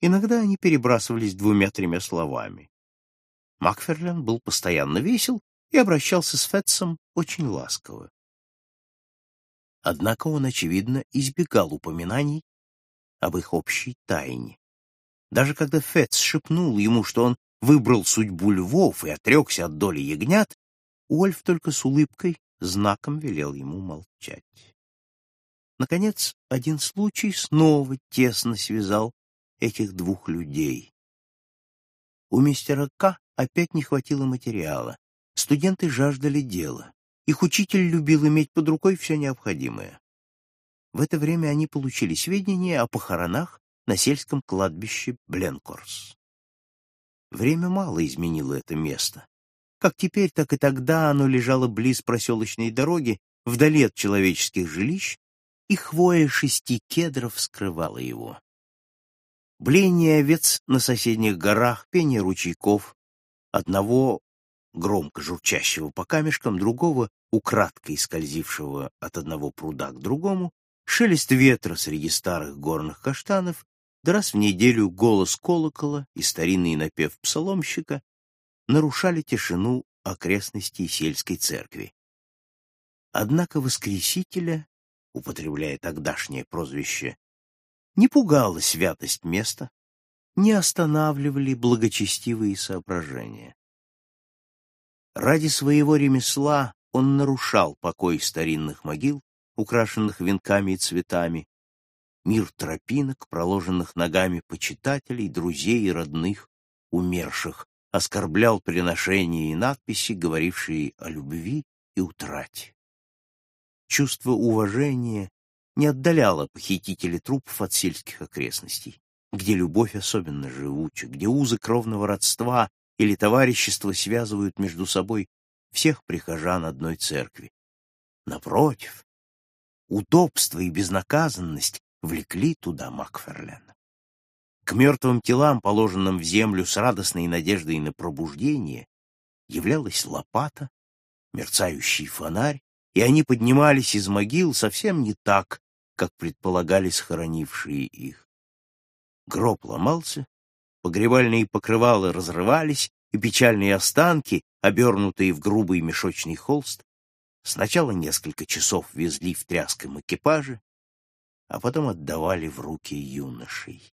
Иногда они перебрасывались двумя-тремя словами. Макферлен был постоянно весел и обращался с Фетсом очень ласково. Однако он, очевидно, избегал упоминаний об их общей тайне. Даже когда Фетс шепнул ему, что он выбрал судьбу львов и отрекся от доли ягнят, Уольф только с улыбкой знаком велел ему молчать. Наконец, один случай снова тесно связал этих двух людей. У мистера К. опять не хватило материала. Студенты жаждали дела. Их учитель любил иметь под рукой все необходимое. В это время они получили сведения о похоронах на сельском кладбище Бленкорс. Время мало изменило это место. Как теперь, так и тогда оно лежало близ проселочной дороги, вдали от человеческих жилищ, и хвоя шести кедров скрывала его. Бление овец на соседних горах, пение ручейков, одного громко журчащего по камешкам, другого украдкой скользившего от одного пруда к другому, шелест ветра среди старых горных каштанов, да раз в неделю голос колокола и старинный напев псаломщика нарушали тишину окрестностей сельской церкви. Однако Воскресителя, употребляя тогдашнее прозвище, не пугала святость места, не останавливали благочестивые соображения. Ради своего ремесла он нарушал покой старинных могил, украшенных венками и цветами, мир тропинок, проложенных ногами почитателей, друзей и родных, умерших, оскорблял приношения и надписи, говорившие о любви и утрате. Чувство уважения не отдаляло похитителей трупов от сельских окрестностей, где любовь особенно живуча, где узы кровного родства или товарищества связывают между собой всех прихожан одной церкви. Напротив, удобство и безнаказанность влекли туда Макферлена. К мертвым телам, положенным в землю с радостной надеждой на пробуждение, являлась лопата, мерцающий фонарь, и они поднимались из могил совсем не так, как предполагали схоронившие их. Гроб ломался, погребальные покрывала разрывались, и печальные останки, обернутые в грубый мешочный холст, сначала несколько часов везли в тряском экипаже, а потом отдавали в руки юношей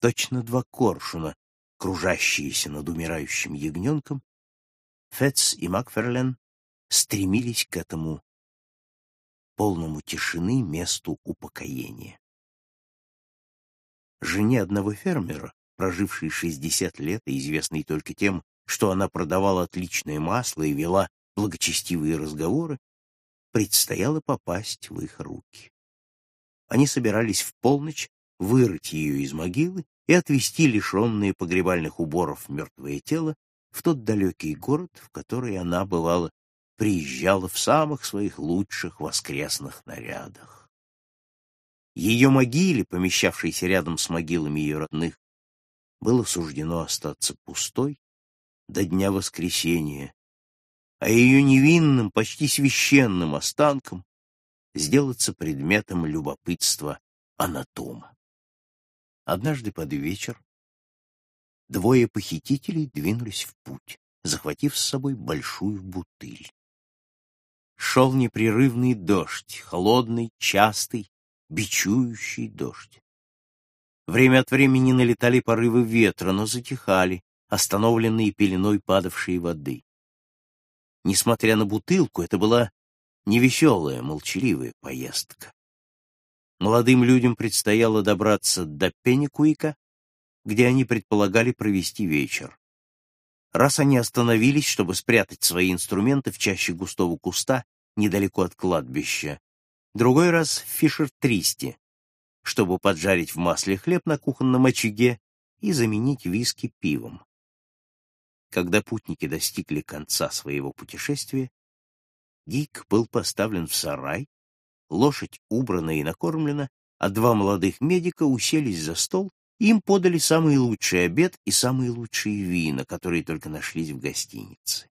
точно два коршуна, кружащиеся над умирающим ягненком, Фетц и Макферлен стремились к этому полному тишины месту упокоения. жене одного фермера, прожившей 60 лет и известной только тем, что она продавала отличное масло и вела благочестивые разговоры, предстояло попасть в их руки. Они собирались в полночь вырыть ее из могилы и отвезти лишенные погребальных уборов мертвое тело в тот далекий город, в который она, бывала, приезжала в самых своих лучших воскресных нарядах. Ее могиле, помещавшейся рядом с могилами ее родных, было суждено остаться пустой до дня воскресения, а ее невинным, почти священным останкам сделаться предметом любопытства анатома. Однажды под вечер двое похитителей двинулись в путь, захватив с собой большую бутыль. Шел непрерывный дождь, холодный, частый, бичующий дождь. Время от времени налетали порывы ветра, но затихали, остановленные пеленой падавшей воды. Несмотря на бутылку, это была невеселая, молчаливая поездка. Молодым людям предстояло добраться до Пенникуика, где они предполагали провести вечер. Раз они остановились, чтобы спрятать свои инструменты в чаще густого куста недалеко от кладбища, другой раз в Фишер-Тристе, чтобы поджарить в масле хлеб на кухонном очаге и заменить виски пивом. Когда путники достигли конца своего путешествия, Гик был поставлен в сарай, лошадь убрана и накормлена, а два молодых медика уселись за стол им подали самый лучший обед и самые лучшие вина, которые только нашлись в гостинице.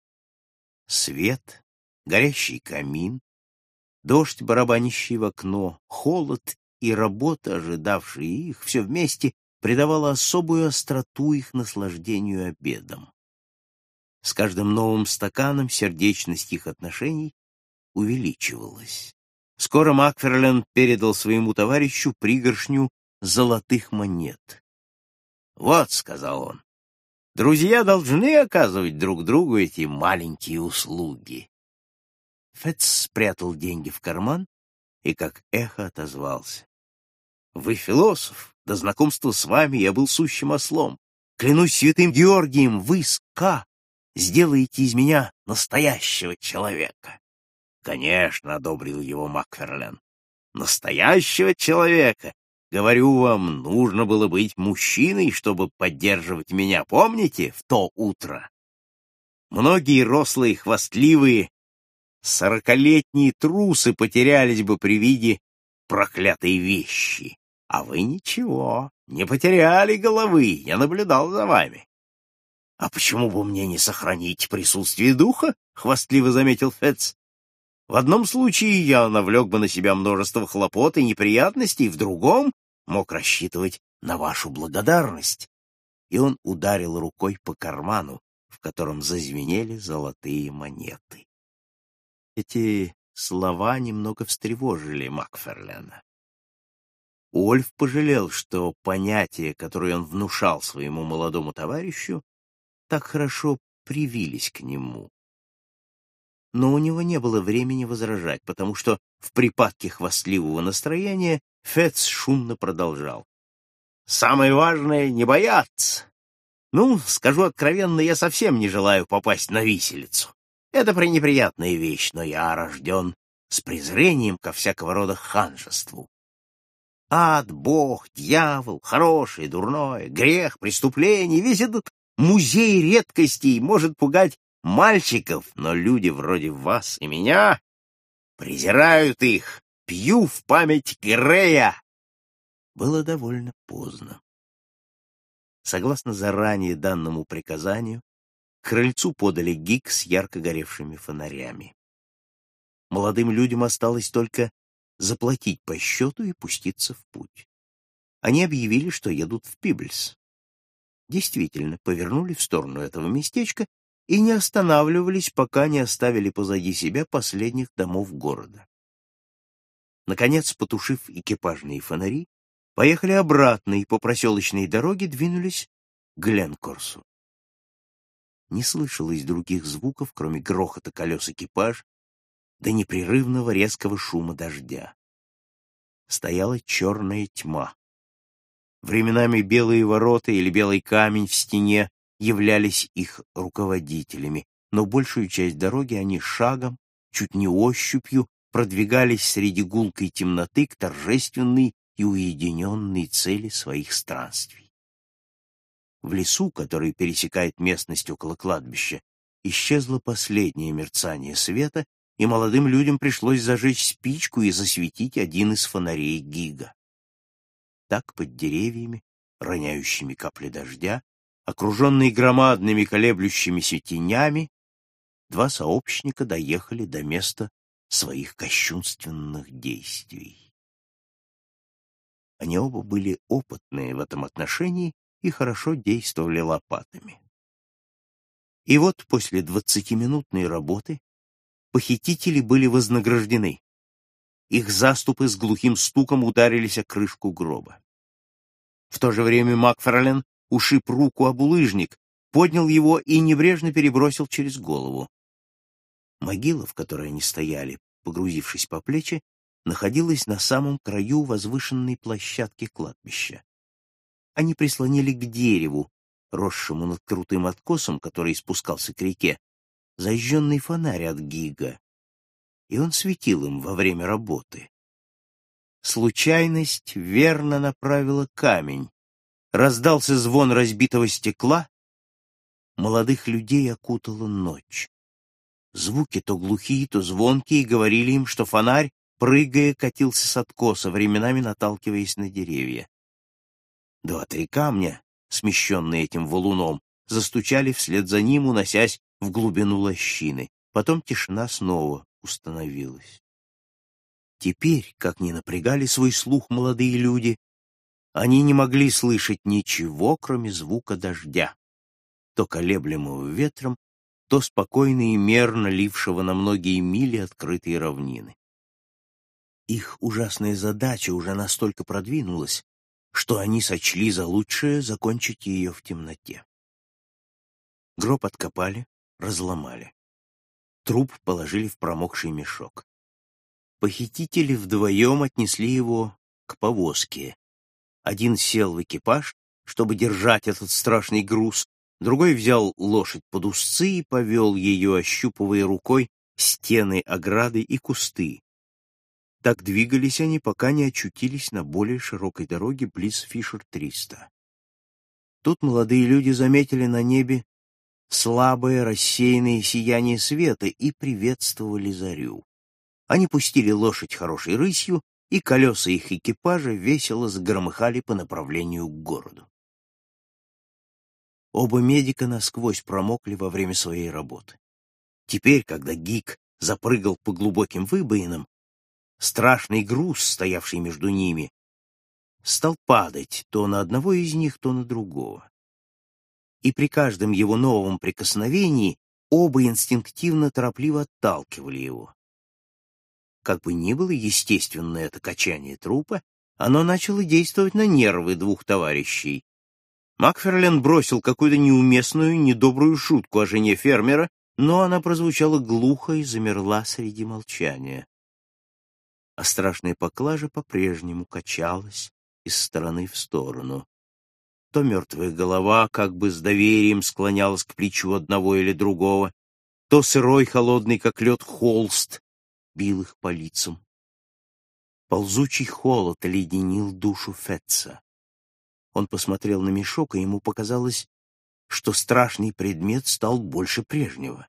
Свет, горящий камин, дождь, барабанящий в окно, холод и работа, ожидавшие их, все вместе придавало особую остроту их наслаждению обедом. С каждым новым стаканом сердечность их отношений увеличивалась. Скоро Макферлен передал своему товарищу пригоршню золотых монет. «Вот», — сказал он, — «друзья должны оказывать друг другу эти маленькие услуги». Фетц спрятал деньги в карман и как эхо отозвался. «Вы философ, до знакомства с вами я был сущим ослом. Клянусь святым Георгием, вы, ска, сделаете из меня настоящего человека». «Конечно», — одобрил его Макферлен. «Настоящего человека, Говорю вам, нужно было быть мужчиной, чтобы поддерживать меня, помните, в то утро? Многие рослые, хвастливые, сорокалетние трусы потерялись бы при виде проклятой вещи. А вы ничего, не потеряли головы, я наблюдал за вами. — А почему бы мне не сохранить присутствие духа? — хвастливо заметил Фетц. В одном случае я навлек бы на себя множество хлопот и неприятностей, в другом мог рассчитывать на вашу благодарность. И он ударил рукой по карману, в котором зазвенели золотые монеты. Эти слова немного встревожили Макферлена. Ольф пожалел, что понятия, которые он внушал своему молодому товарищу, так хорошо привились к нему но у него не было времени возражать, потому что в припадке хвастливого настроения Фетц шумно продолжал. «Самое важное — не бояться. Ну, скажу откровенно, я совсем не желаю попасть на виселицу. Это пренеприятная вещь, но я рожден с презрением ко всякого рода ханжеству. Ад, бог, дьявол, хорошее, дурное, грех, преступление — весь этот музей редкостей может пугать мальчиков, но люди вроде вас и меня презирают их. Пью в память Грея. Было довольно поздно. Согласно заранее данному приказанию, к крыльцу подали гик с ярко горевшими фонарями. Молодым людям осталось только заплатить по счету и пуститься в путь. Они объявили, что едут в Пибльс. Действительно, повернули в сторону этого местечка и не останавливались, пока не оставили позади себя последних домов города. Наконец, потушив экипажные фонари, поехали обратно и по проселочной дороге двинулись к Гленкорсу. Не слышалось других звуков, кроме грохота колес экипаж до непрерывного резкого шума дождя. Стояла черная тьма. Временами белые ворота или белый камень в стене являлись их руководителями, но большую часть дороги они шагом, чуть не ощупью, продвигались среди гулкой темноты к торжественной и уединенной цели своих странствий. В лесу, который пересекает местность около кладбища, исчезло последнее мерцание света, и молодым людям пришлось зажечь спичку и засветить один из фонарей Гига. Так под деревьями, роняющими капли дождя, окруженные громадными колеблющимися тенями, два сообщника доехали до места своих кощунственных действий. Они оба были опытные в этом отношении и хорошо действовали лопатами. И вот после двадцатиминутной работы похитители были вознаграждены. Их заступы с глухим стуком ударились о крышку гроба. В то же время Макфарлен ушиб руку об улыжник, поднял его и небрежно перебросил через голову. Могила, в которой они стояли, погрузившись по плечи, находилась на самом краю возвышенной площадки кладбища. Они прислонили к дереву, росшему над крутым откосом, который спускался к реке, зажженный фонарь от Гига, и он светил им во время работы. Случайность верно направила камень. Раздался звон разбитого стекла. Молодых людей окутала ночь. Звуки то глухие, то звонкие говорили им, что фонарь, прыгая, катился с откоса, временами наталкиваясь на деревья. Два-три камня, смещенные этим валуном, застучали вслед за ним, уносясь в глубину лощины. Потом тишина снова установилась. Теперь, как ни напрягали свой слух молодые люди, они не могли слышать ничего, кроме звука дождя, то колеблемого ветром, то спокойно и мерно лившего на многие мили открытые равнины. Их ужасная задача уже настолько продвинулась, что они сочли за лучшее закончить ее в темноте. Гроб откопали, разломали. Труп положили в промокший мешок. Похитители вдвоем отнесли его к повозке. Один сел в экипаж, чтобы держать этот страшный груз, другой взял лошадь под узцы и повел ее, ощупывая рукой стены, ограды и кусты. Так двигались они, пока не очутились на более широкой дороге близ Фишер-300. Тут молодые люди заметили на небе слабое рассеянное сияние света и приветствовали зарю. Они пустили лошадь хорошей рысью, и колеса их экипажа весело загромыхали по направлению к городу. Оба медика насквозь промокли во время своей работы. Теперь, когда Гик запрыгал по глубоким выбоинам, страшный груз, стоявший между ними, стал падать то на одного из них, то на другого и при каждом его новом прикосновении оба инстинктивно торопливо отталкивали его. Как бы ни было естественно это качание трупа, оно начало действовать на нервы двух товарищей. Макферлен бросил какую-то неуместную, недобрую шутку о жене фермера, но она прозвучала глухо и замерла среди молчания. А страшная поклажа по-прежнему качалась из стороны в сторону. То мертвая голова как бы с доверием склонялась к плечу одного или другого, то сырой, холодный, как лед, холст бил их по лицам. Ползучий холод леденил душу Фетца. Он посмотрел на мешок, и ему показалось, что страшный предмет стал больше прежнего.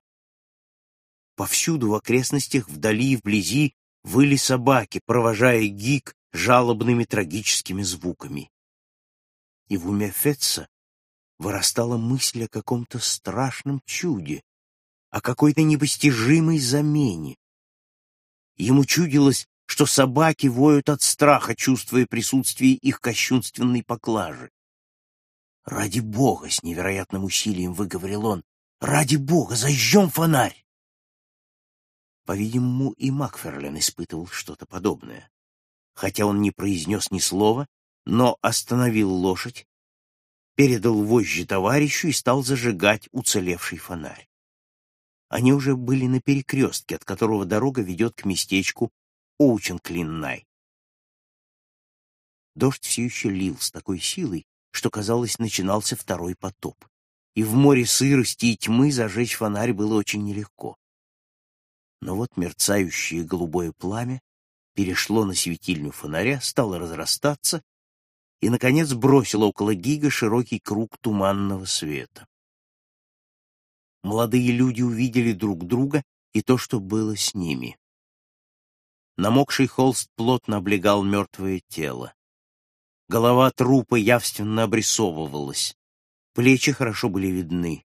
Повсюду в окрестностях, вдали и вблизи, выли собаки, провожая гик жалобными трагическими звуками и в уме Фетца вырастала мысль о каком-то страшном чуде, о какой-то непостижимой замене. Ему чудилось, что собаки воют от страха, чувствуя присутствие их кощунственной поклажи. «Ради Бога!» — с невероятным усилием выговорил он. «Ради Бога! Зажжем фонарь!» По-видимому, и Макферлен испытывал что-то подобное. Хотя он не произнес ни слова, но остановил лошадь, передал вожжи товарищу и стал зажигать уцелевший фонарь. Они уже были на перекрестке, от которого дорога ведет к местечку Оученклиннай. Дождь все еще лил с такой силой, что, казалось, начинался второй потоп. И в море сырости и тьмы зажечь фонарь было очень нелегко. Но вот мерцающее голубое пламя перешло на светильню фонаря, стало разрастаться и, наконец, бросило около Гига широкий круг туманного света. Молодые люди увидели друг друга и то, что было с ними. Намокший холст плотно облегал мертвое тело. Голова трупа явственно обрисовывалась. Плечи хорошо были видны.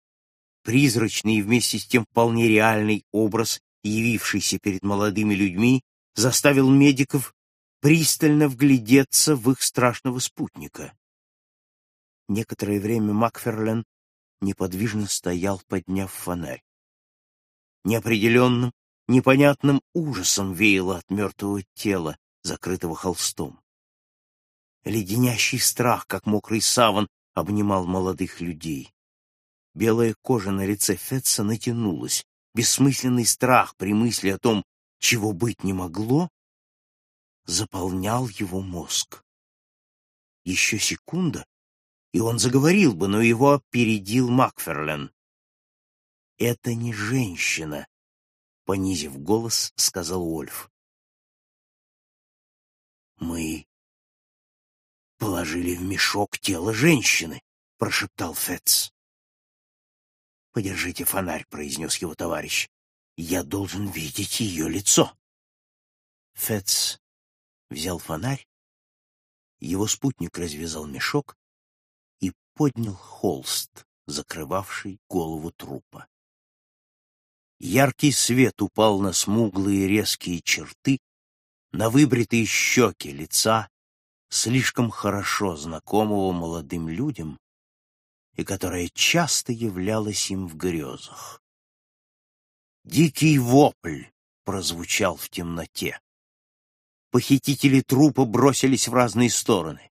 Призрачный и вместе с тем вполне реальный образ, явившийся перед молодыми людьми, заставил медиков пристально вглядеться в их страшного спутника. Некоторое время Макферлен неподвижно стоял, подняв фонарь. Неопределенным, непонятным ужасом веяло от мертвого тела, закрытого холстом. Леденящий страх, как мокрый саван, обнимал молодых людей. Белая кожа на лице Фетца натянулась. Бессмысленный страх при мысли о том, чего быть не могло, заполнял его мозг. Еще секунда, и он заговорил бы, но его опередил Макферлен. «Это не женщина», — понизив голос, сказал Ольф. «Мы положили в мешок тело женщины», — прошептал Фетц. «Подержите фонарь», — произнес его товарищ. «Я должен видеть ее лицо». Фетц взял фонарь, его спутник развязал мешок поднял холст, закрывавший голову трупа. Яркий свет упал на смуглые резкие черты, на выбритые щеки лица, слишком хорошо знакомого молодым людям и которая часто являлась им в грезах. Дикий вопль прозвучал в темноте. Похитители трупа бросились в разные стороны.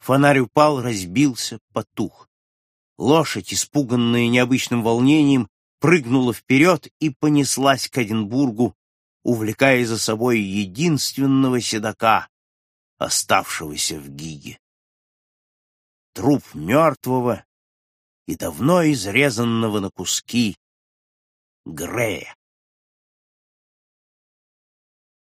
Фонарь упал, разбился, потух. Лошадь, испуганная необычным волнением, прыгнула вперед и понеслась к Эдинбургу, увлекая за собой единственного седока, оставшегося в Гиге. Труп мертвого и давно изрезанного на куски Грея.